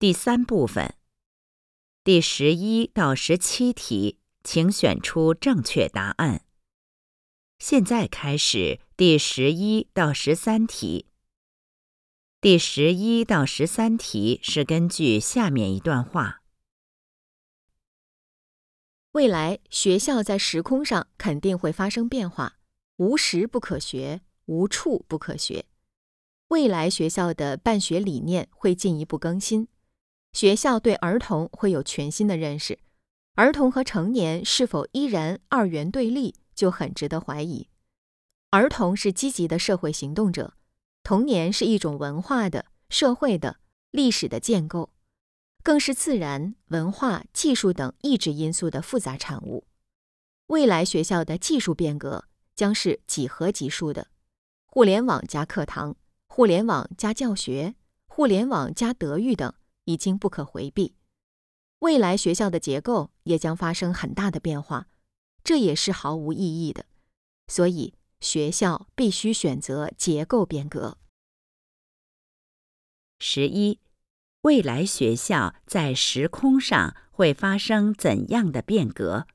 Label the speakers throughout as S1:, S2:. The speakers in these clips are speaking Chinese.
S1: 第三部分，第十一到十七题，请选出正确答案。现在开始第十一到十三题。第十一到十三题是根据下面一段话：
S2: 未来学校在时空上肯定会发生变化，无时不可学，无处不可学。未来学校的办学理念会进一步更新，学校对儿童会有全新的认识。儿童和成年是否依然二元对立，就很值得怀疑。儿童是积极的社会行动者。童年是一种文化的、社会的、历史的建构，更是自然、文化、技术等意志因素的复杂产物。未来学校的技术变革将是几何级数的，互联网加课堂、互联网加教学、互联网加德育等已经不可回避。未来学校的结构也将发生很大的变化，这也是毫无意义的。所以。学校必须选择结构变革。
S1: 十一，未来学校在时空上会发生怎样的变革？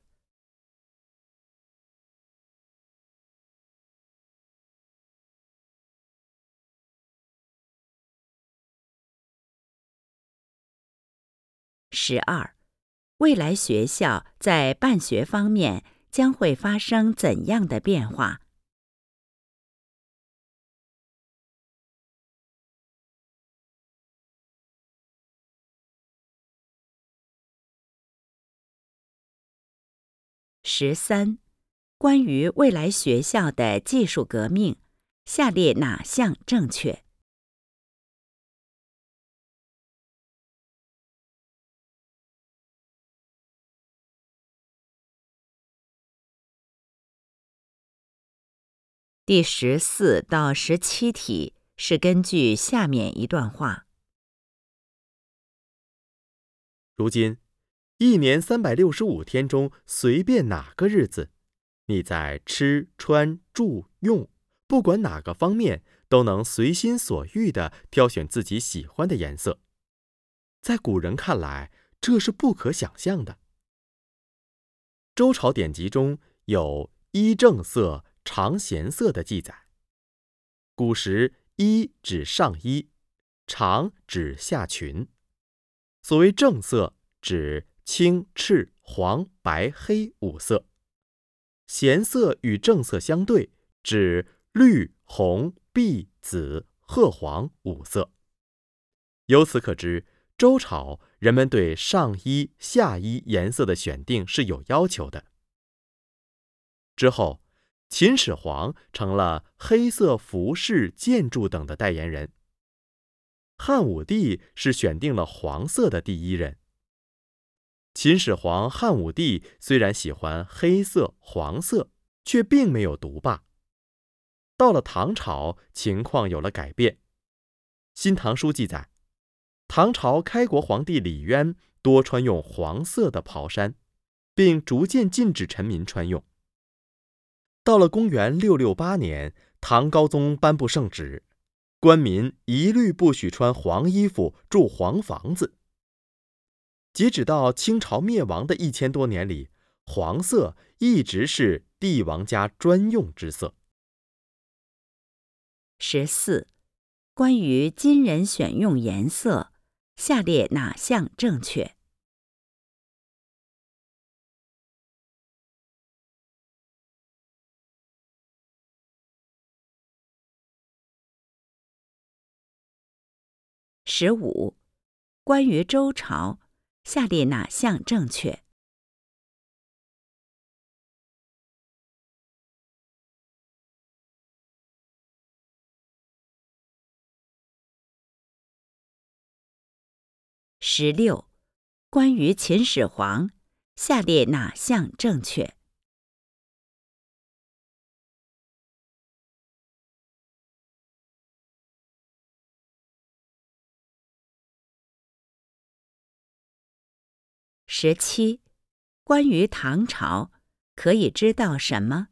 S1: 十二，未来学校在办学方面将会发生怎样的变化？十三，关于未来学校的技术革命，下列哪项正确？第十四到十七题是根据下面一段话。
S3: 如今。一年三百六十五天中，随便哪个日子，你在吃穿住用，不管哪个方面，都能随心所欲的挑选自己喜欢的颜色。在古人看来，这是不可想象的。周朝典籍中有衣正色、长闲色的记载。古时衣指上衣，长指下裙。所谓正色，指青、赤、黄、白、黑五色，闲色与正色相对，指绿、红、碧、紫、褐、黄五色。由此可知，周朝人们对上衣、下衣颜色的选定是有要求的。之后，秦始皇成了黑色服饰、建筑等的代言人。汉武帝是选定了黄色的第一人。秦始皇、汉武帝虽然喜欢黑色、黄色，却并没有独霸。到了唐朝，情况有了改变。《新唐书》记载，唐朝开国皇帝李渊多穿用黄色的袍衫，并逐渐禁止臣民穿用。到了公元六六八年，唐高宗颁布圣旨，官民一律不许穿黄衣服、住黄房子。截止到清朝灭亡的一千多年里，黄色一直是帝王家专用之色。
S1: 十四，关于金人选用颜色，下列哪项正确？十五，关于周朝。下列哪项正确？十六，关于秦始皇，下列哪项正确？十七，关于唐朝，可以知道什么？